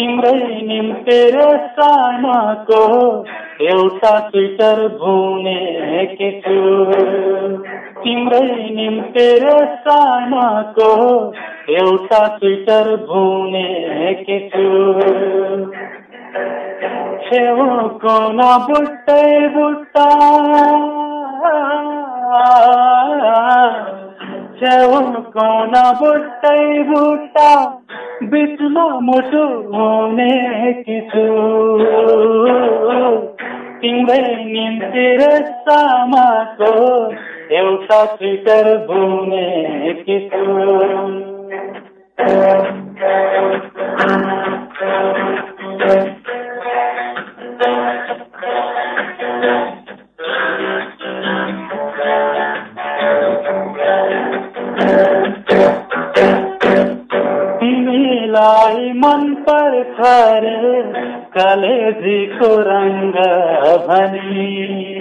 तिम्रै निम्ति सानाको एउटा स्वेटर बुनेकी छु? तिम्रै निम्ति सानाको एउटा स्वेटर बुनेकी छु? छेउको न बुट्टै बुट्टा। छेउको न बुट्टै बुट्टा। बिचमा मुटु हुने छु तिम्रै निम्ति सामाको एउटा स्विटर बुने छु पर्छ रे कलेजीको रङ्ग भनी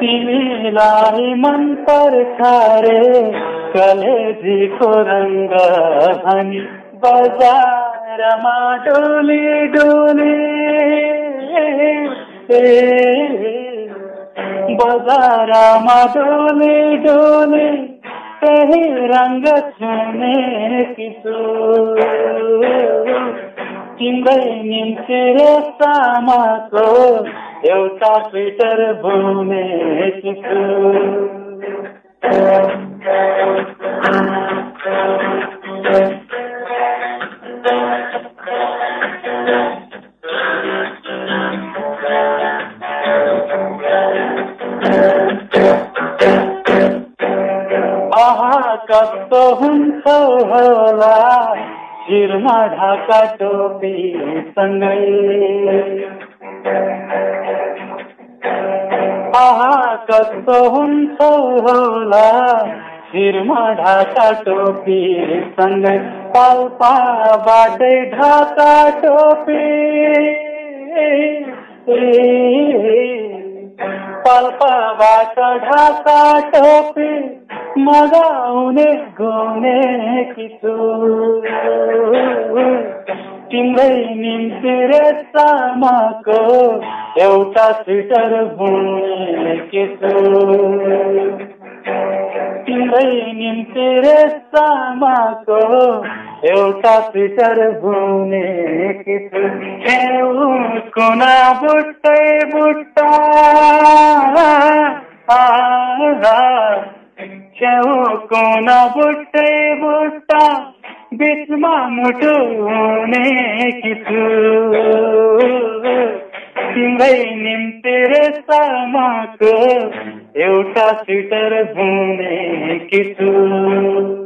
तिमीलाई मन पर्छ रे कलेजीको रङ्ग भनी बजारमा डोली डोली। बजारमा डोली डोली। त्यही रङ्ग छुने किशो तिम्रै निम्ति सामाको एउटा स्वेटर बुने किशो हुन्छ होला शिरमा ढाका टोपी सँगै आहा कस्तो हुन्छ होला शिरमा ढाका टोपी सँगै पाल्पाबाटै ढाका टोपी। पाल्पाबाट ढाका टोपी। मगाउने गाउने किछु तिम्रै निम्ति रेसामाको एउटा स्वेटर बुने किछु तिम्रै निम्ति रेसामाको एउटा स्वेटर बुने किछु कुना बुट्टै बुट्टा छेउको न बुट्टै बिचमा मुटु हुने किछु तिम्रै निम्ति रेसामाको एउटा स्वेटर बुने किछु